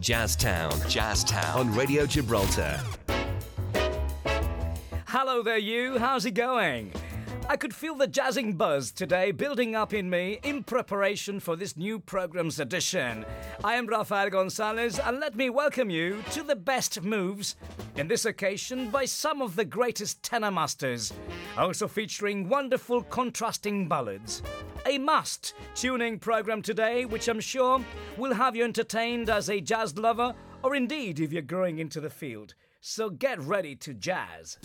Jazztown. Jazztown. On Radio Gibraltar. Hello there, you. How's it going? I could feel the jazzing buzz today building up in me in preparation for this new program's edition. I am Rafael Gonzalez, and let me welcome you to the best moves, in this occasion by some of the greatest tenor masters, also featuring wonderful contrasting ballads. A must tuning program today, which I'm sure will have you entertained as a jazz lover, or indeed if you're growing into the field. So get ready to jazz.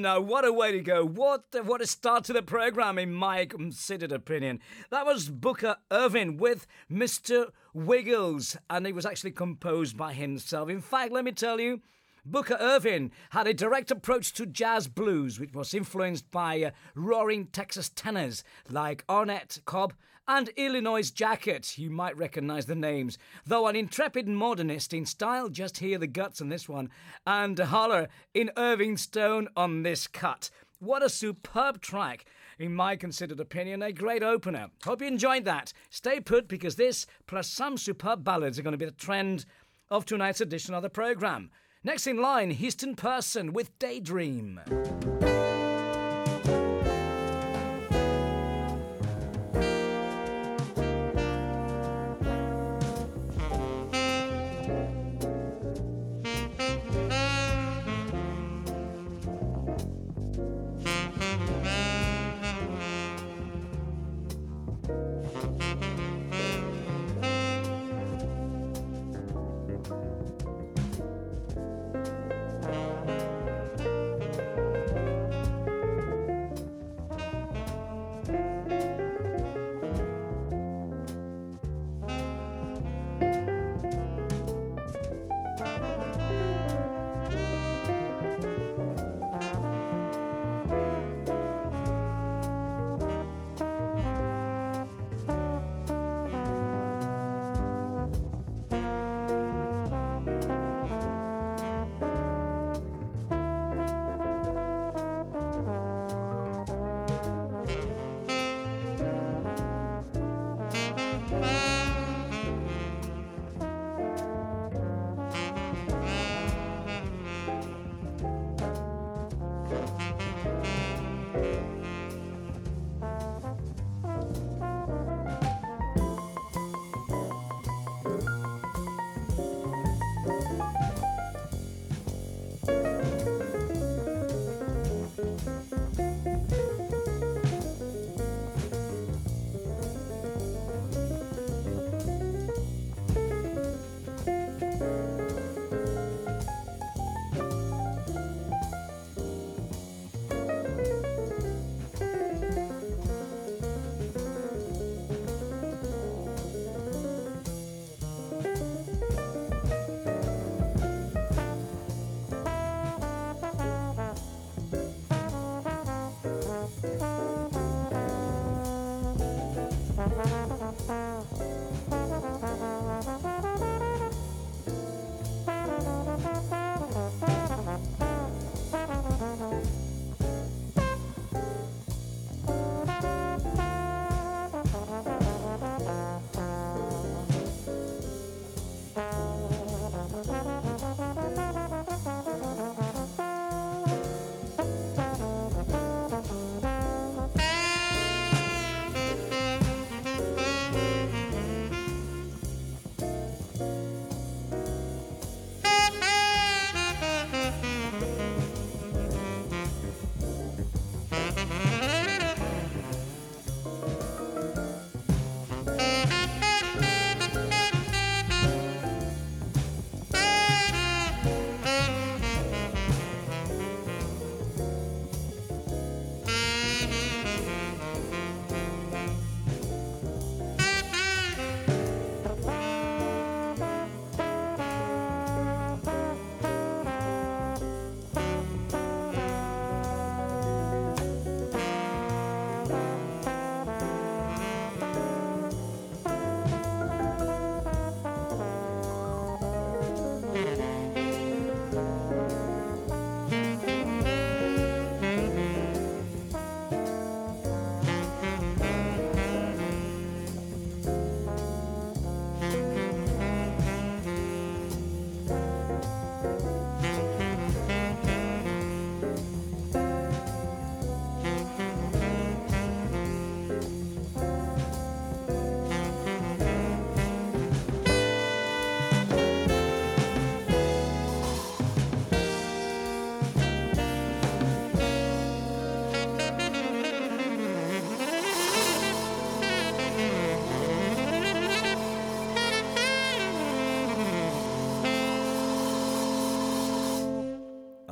No, what a way to go. What, what a start to the program, in my considered opinion. That was Booker Ervin with Mr. Wiggles, and it was actually composed by himself. In fact, let me tell you, Booker Ervin had a direct approach to jazz blues, which was influenced by uh, roaring Texas tenors like Arnett Cobb and Illinois Jacquet. You might recognize the names. Though an intrepid modernist in style, just hear the guts on this one, and holler in Irving Stone on this cut. What a superb track! In my considered opinion, a great opener. Hope you enjoyed that. Stay put because this, plus some superb ballads, are going to be the trend of tonight's edition of the programme. Next in line, Houston Person with Daydream.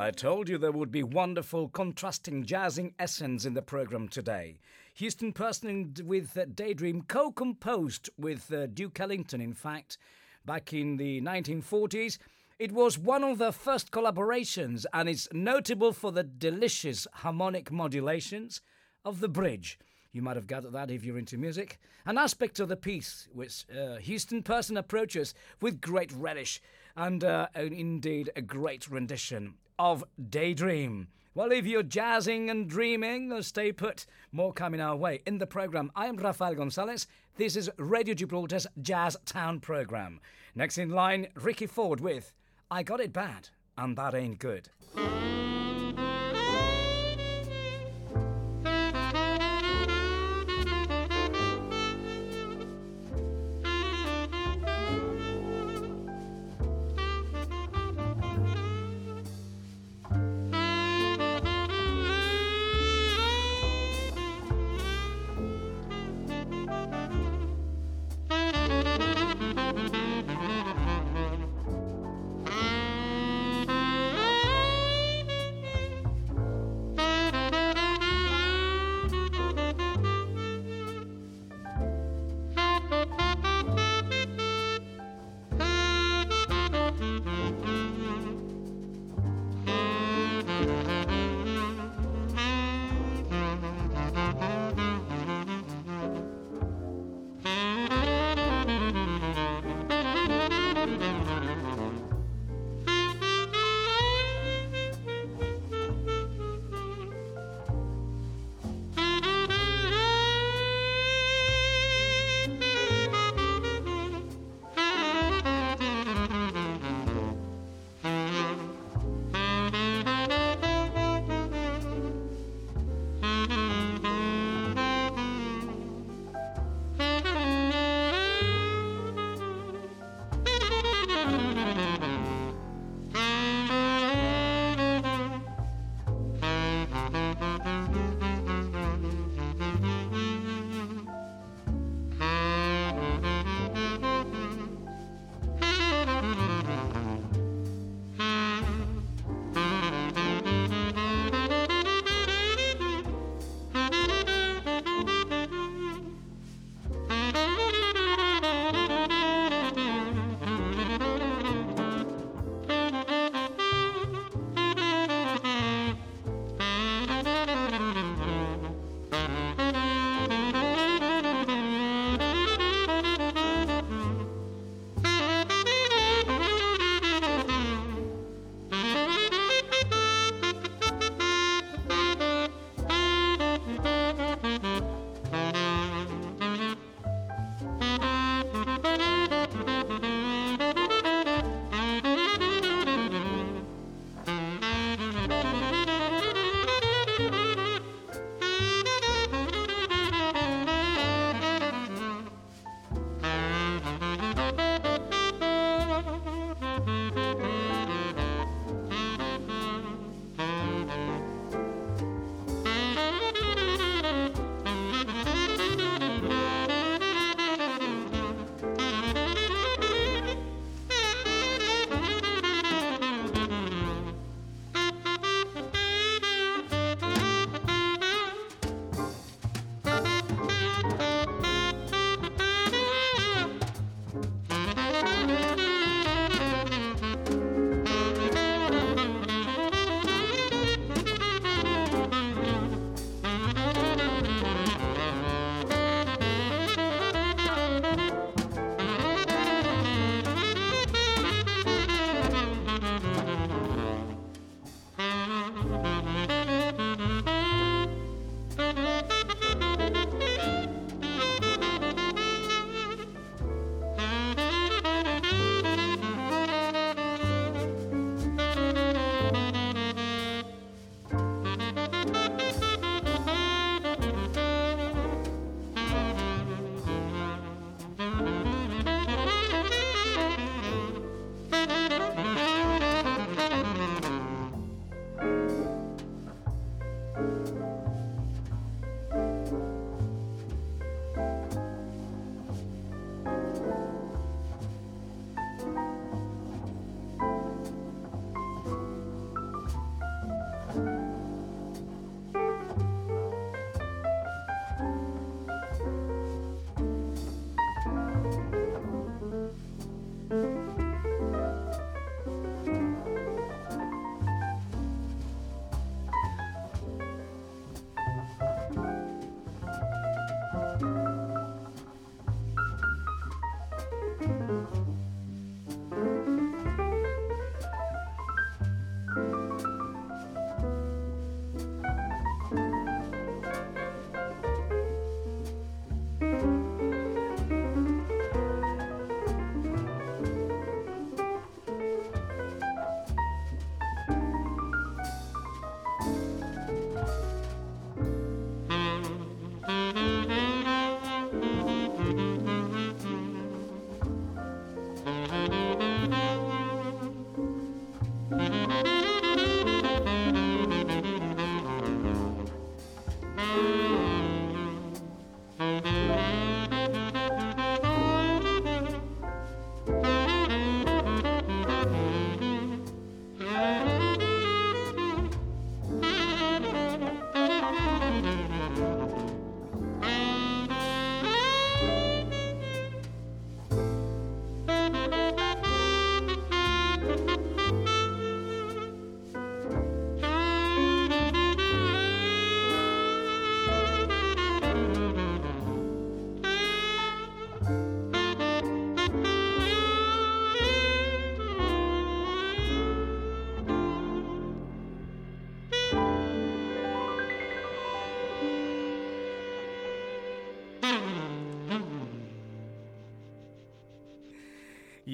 I told you there would be wonderful, contrasting, jazzing essence in the program today. Houston Person with uh, Daydream, co composed with uh, Duke Ellington, in fact, back in the 1940s. It was one of the first collaborations and is notable for the delicious harmonic modulations of the bridge. You might have gathered that if you're into music. An aspect of the piece which uh, Houston Person approaches with great relish and indeed a great rendition of Daydream. Well, if you're jazzing and dreaming, uh, stay put. More coming our way. In the program, I am Rafael Gonzalez. This is Radio Gibraltar's Jazz Town program. Next in line, Ricky Ford with I Got It Bad, and That Ain't Good.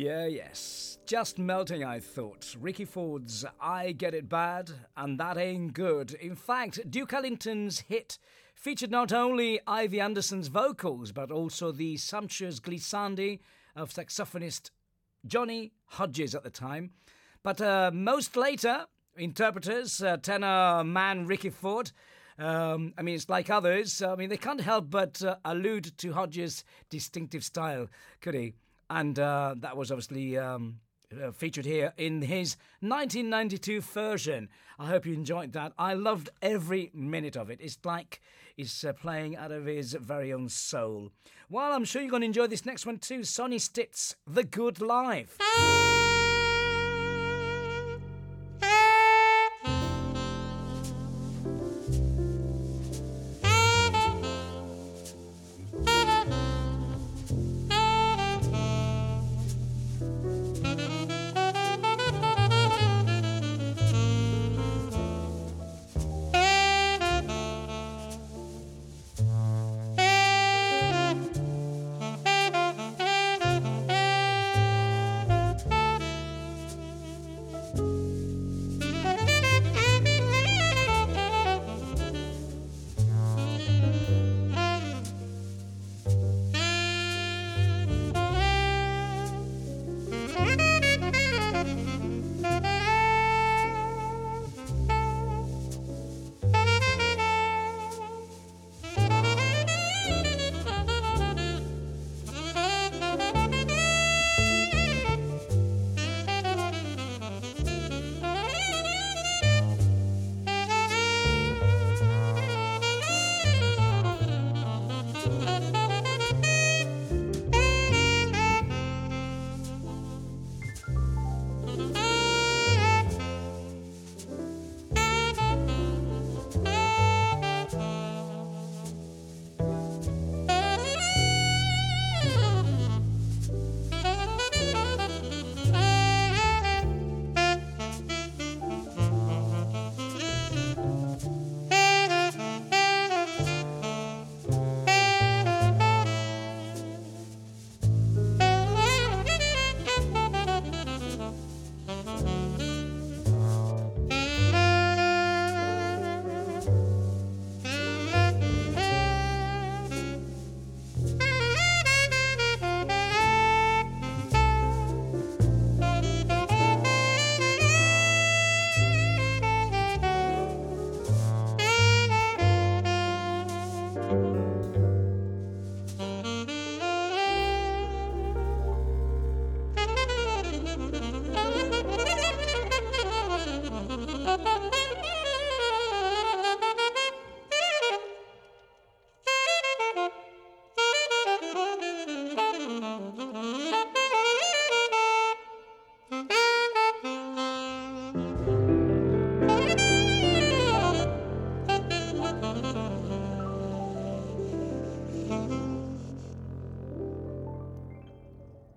Yeah, yes. Just melting, I thought. Ricky Ford's I Get It Bad, and That Ain't Good. In fact, Duke Ellington's hit featured not only Ivy Anderson's vocals, but also the sumptuous glissandi of saxophonist Johnny Hodges at the time. But uh, most later, interpreters, uh, tenor man Ricky Ford, um, I mean, it's like others. I mean, they can't help but uh, allude to Hodges' distinctive style, could he? And uh, that was obviously um, uh, featured here in his 1992 version. I hope you enjoyed that. I loved every minute of it. It's like he's uh, playing out of his very own soul. Well, I'm sure you're going to enjoy this next one too. Sonny Stitt's The Good Life.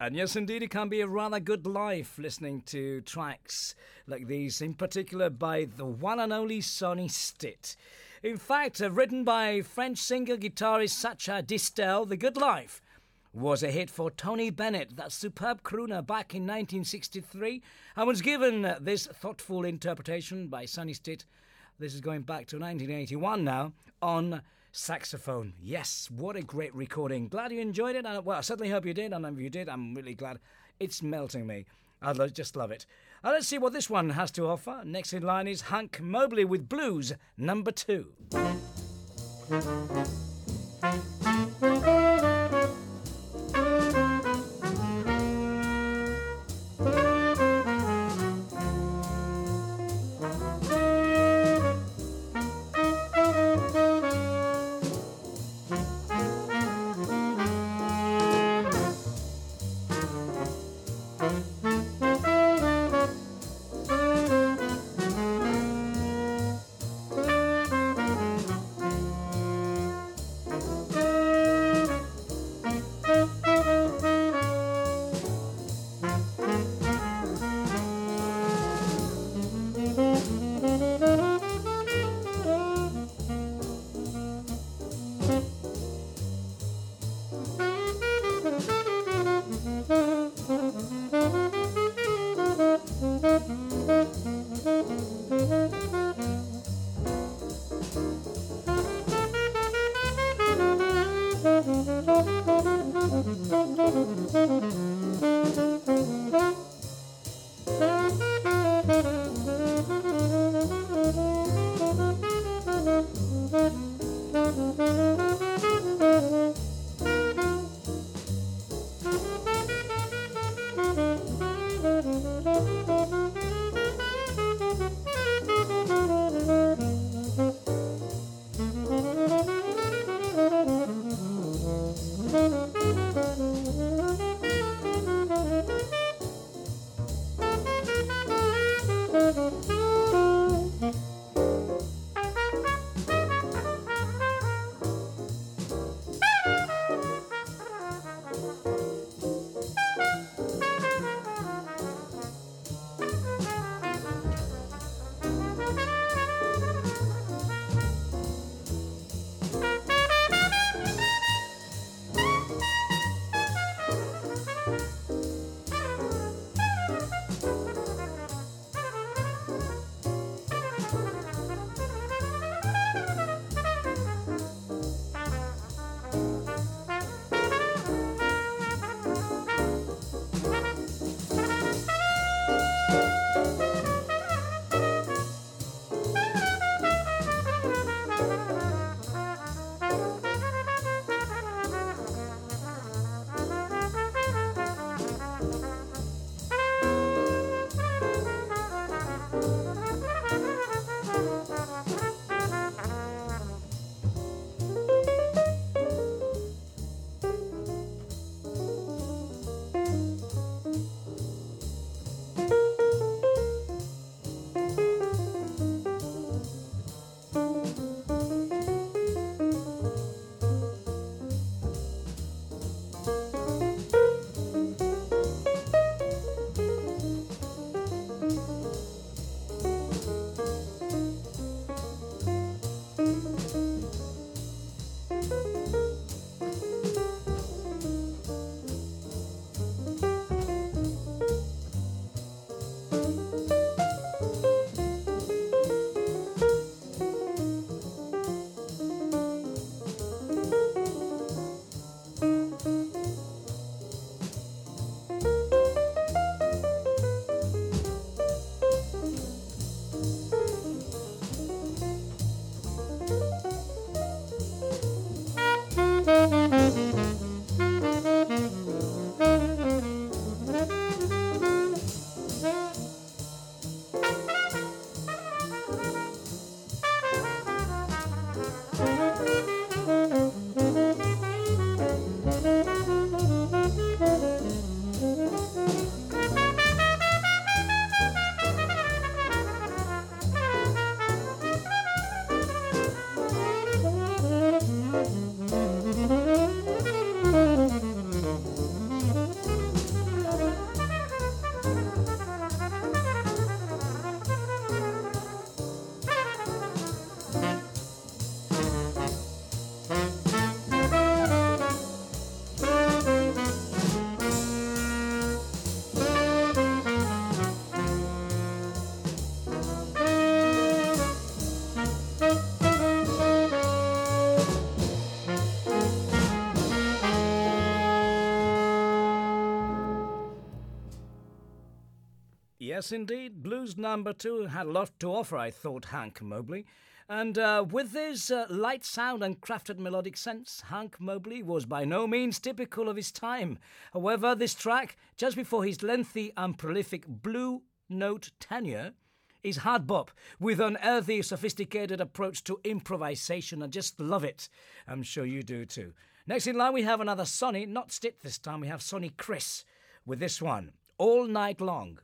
And yes, indeed, it can be a rather good life listening to tracks like these, in particular by the one and only Sonny Stitt. In fact, uh, written by French singer guitarist Sacha Distel, The Good Life was a hit for Tony Bennett, that superb crooner, back in 1963, and was given this thoughtful interpretation by Sonny Stitt. This is going back to 1981 now on saxophone. Yes, what a great recording. Glad you enjoyed it. And, well, I certainly hope you did. And if you did, I'm really glad. It's melting me. I just love it. Now let's see what this one has to offer. Next in line is Hank Mobley with Blues number two. Yes, indeed. Blues number two had a lot to offer, I thought, Hank Mobley. And uh, with his uh, light sound and crafted melodic sense, Hank Mobley was by no means typical of his time. However, this track, just before his lengthy and prolific blue note tenure, is hard bop with an earthy, sophisticated approach to improvisation. I just love it. I'm sure you do too. Next in line, we have another Sonny, not Stitt this time, we have Sonny Criss with this one, All Night Long.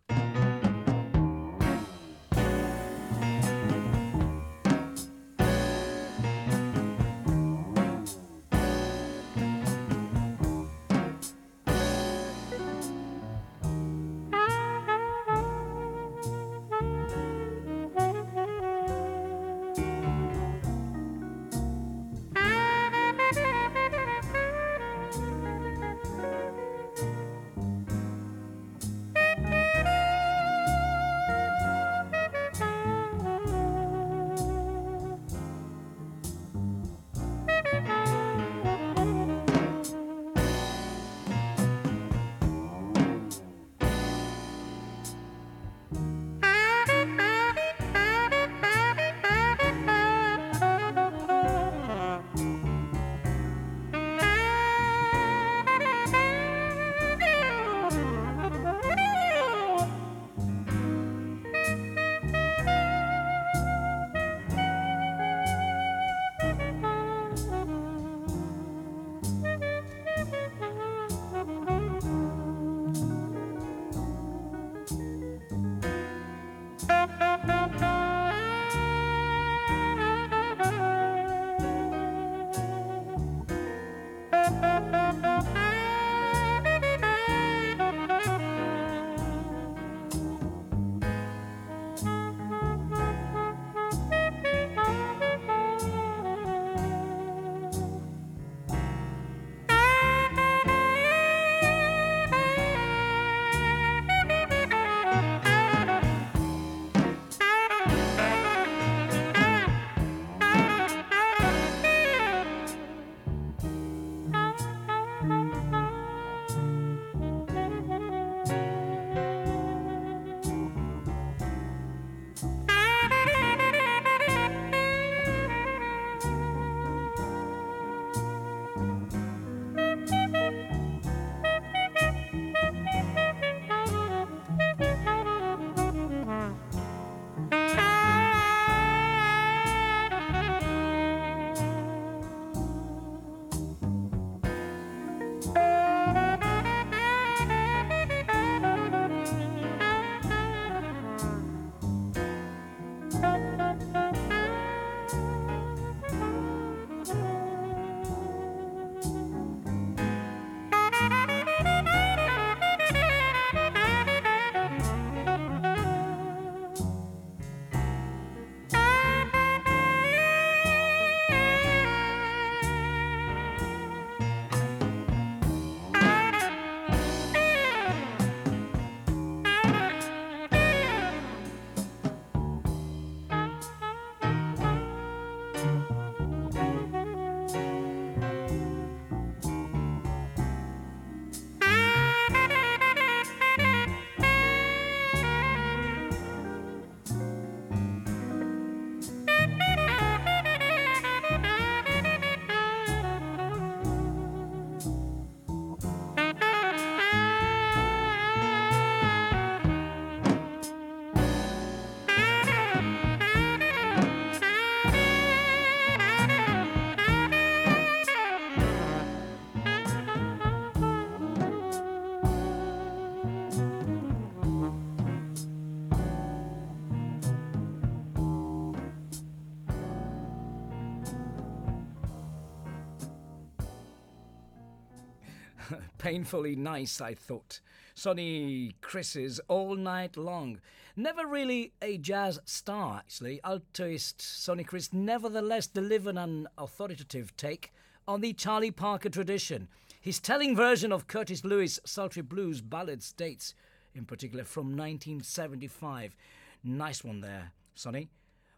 Painfully nice, I thought. Sonny Criss's All Night Long. Never really a jazz star, actually. Altoist Sonny Criss nevertheless delivered an authoritative take on the Charlie Parker tradition. His telling version of Curtis Lewis' sultry blues ballads dates, in particular, from 1975. Nice one there, Sonny.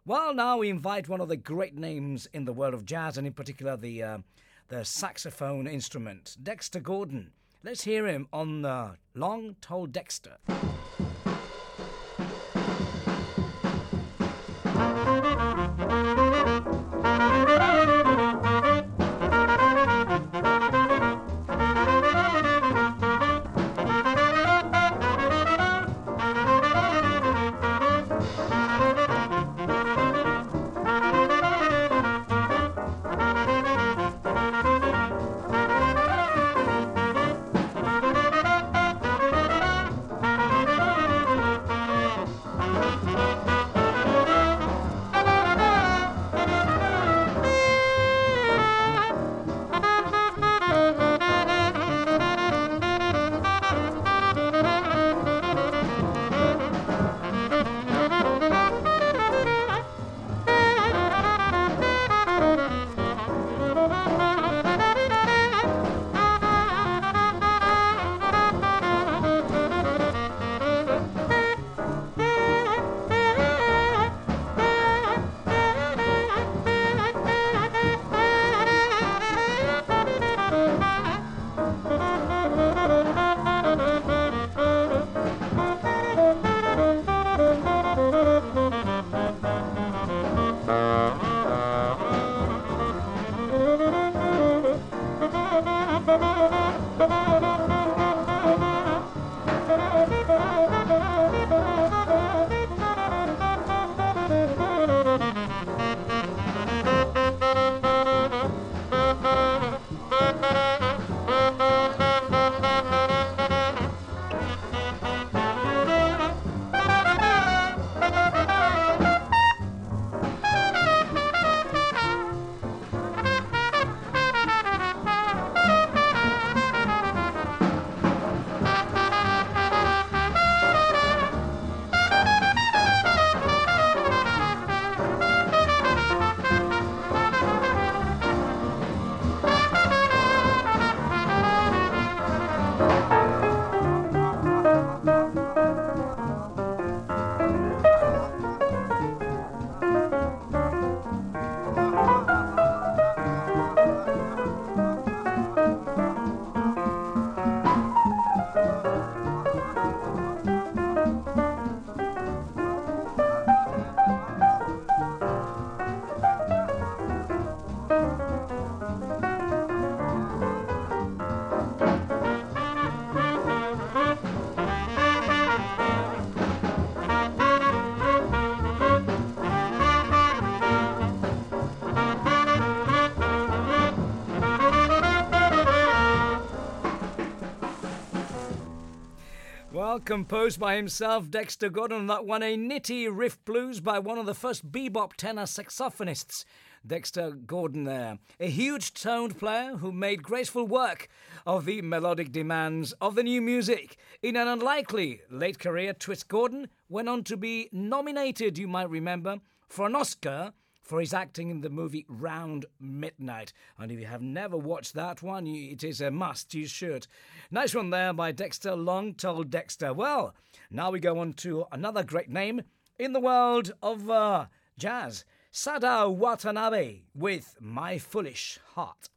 Well, now we invite one of the great names in the world of jazz, and in particular the uh, the saxophone instrument, Dexter Gordon. Let's hear him on the Long Tall Dexter. Composed by himself, Dexter Gordon. That one, a nitty riff blues by one of the first bebop tenor saxophonists, Dexter Gordon there. A huge toned player who made graceful work of the melodic demands of the new music. In an unlikely late career, Twist Gordon went on to be nominated, you might remember, for an Oscar for his acting in the movie Round Midnight. And if you have never watched that one, it is a must. You should. Nice one there by Dexter Long Tall Dexter. Well, now we go on to another great name in the world of uh, jazz. Sadao Watanabe with My Foolish Heart.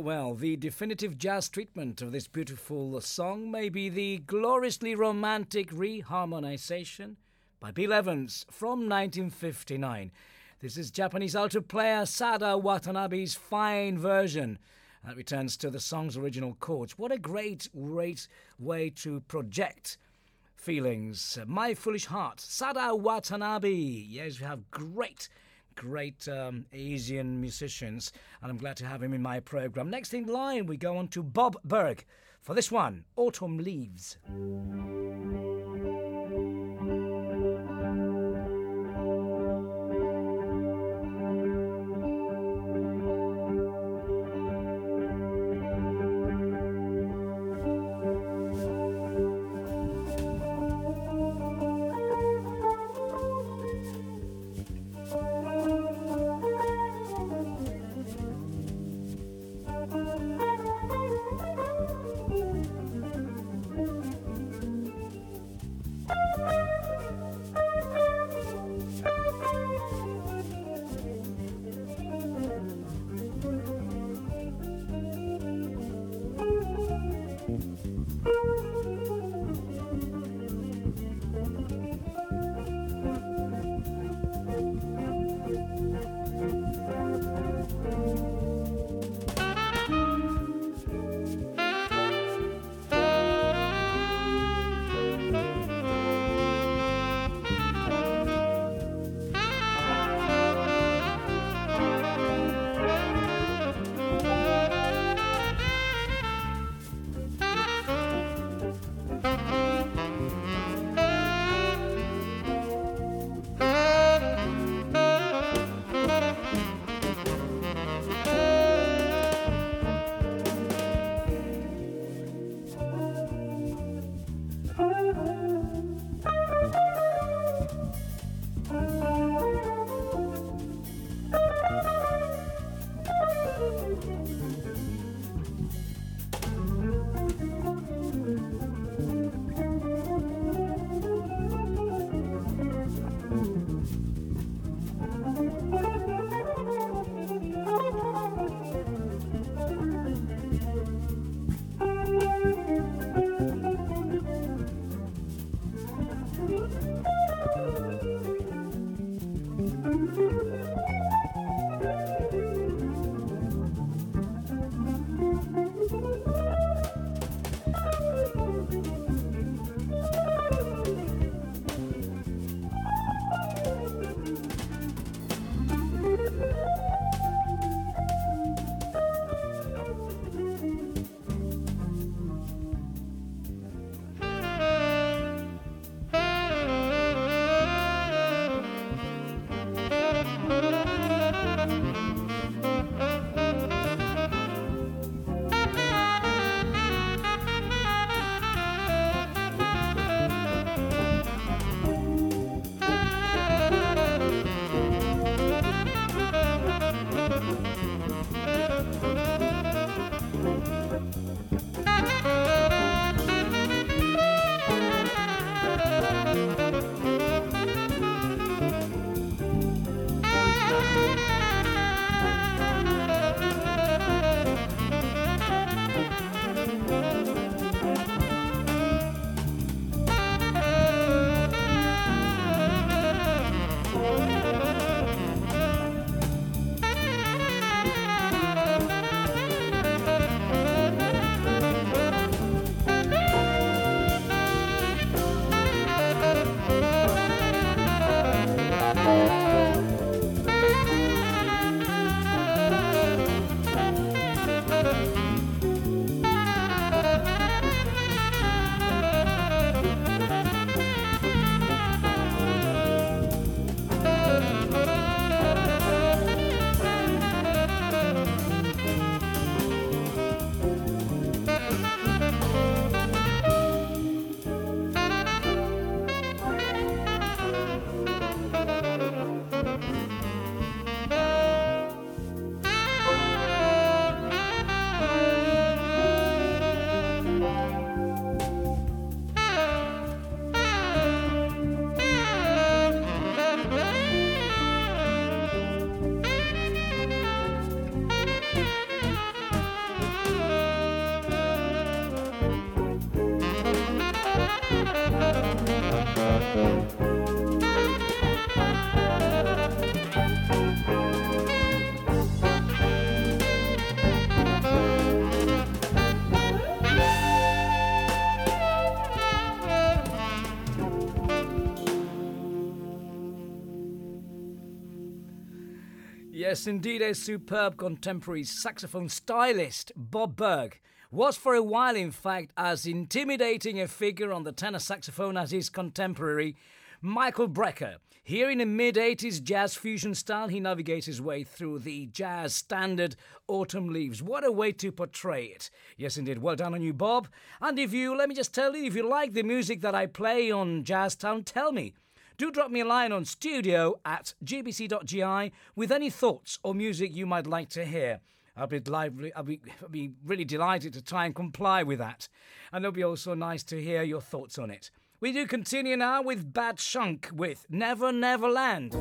Well, the definitive jazz treatment of this beautiful song may be the gloriously romantic reharmonization by Bill Evans from 1959. This is Japanese alto player Sada Watanabe's fine version that returns to the song's original chords. What a great, great way to project feelings. My Foolish Heart, Sada Watanabe. Yes, we have great great um, Asian musicians, and I'm glad to have him in my program. Next in line, we go on to Bob Berg for this one Autumn Leaves. Yes, indeed, a superb contemporary saxophone stylist, Bob Berg, was for a while, in fact, as intimidating a figure on the tenor saxophone as his contemporary, Michael Brecker. Here in a mid 80s jazz fusion style, he navigates his way through the jazz standard Autumn Leaves. What a way to portray it. Yes, indeed. Well done on you, Bob. And if you, let me just tell you, if you like the music that I play on Jazztown, tell me do drop me a line on studio at gbc.gi with any thoughts or music you might like to hear. I'll be, lively, I'll, be, I'll be really delighted to try and comply with that. And it'll be also nice to hear your thoughts on it. We do continue now with Bud Shank with Never Never Land.